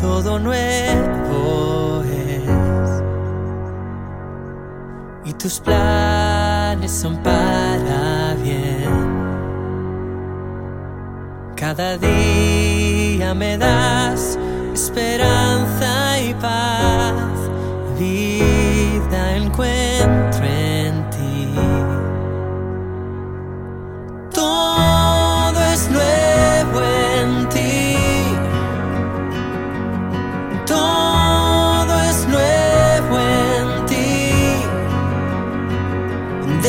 todo nuevo es. Y tus planes son para bien. Cada día me das esperanza y paz, vida encuentro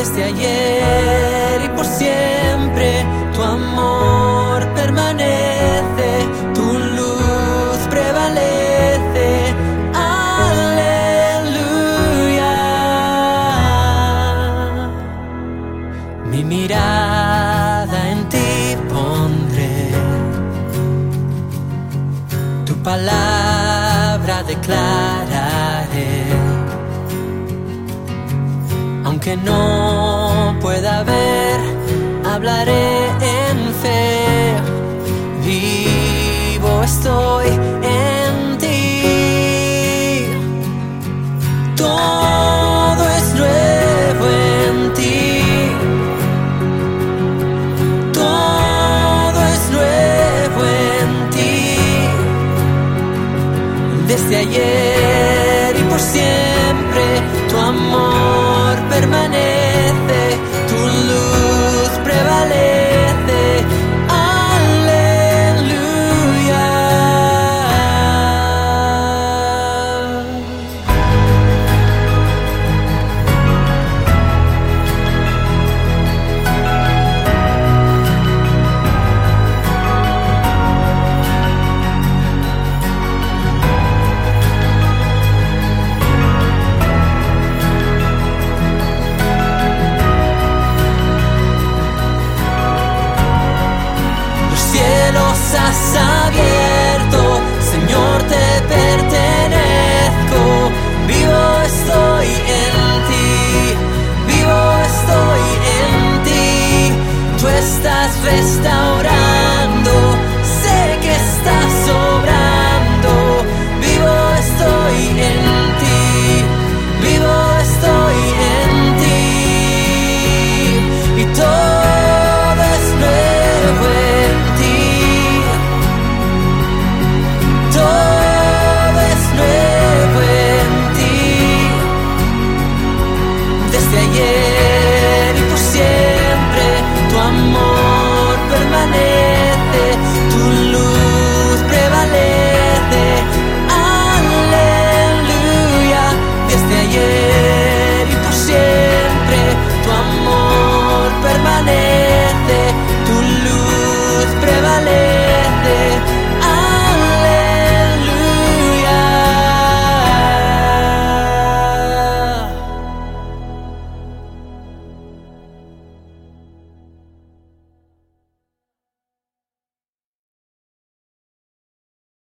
Desde ayer y por siempre tu amor permanece, tu luz prevalece. Aleluya. Mi mirada en ti pondré, tu palabra declararé. Aunque no en fe. Vivo estoy en ti. Todo es nuevo en ti. Todo es nuevo en ti. Desde ayer y por siempre tu amor permanece, running.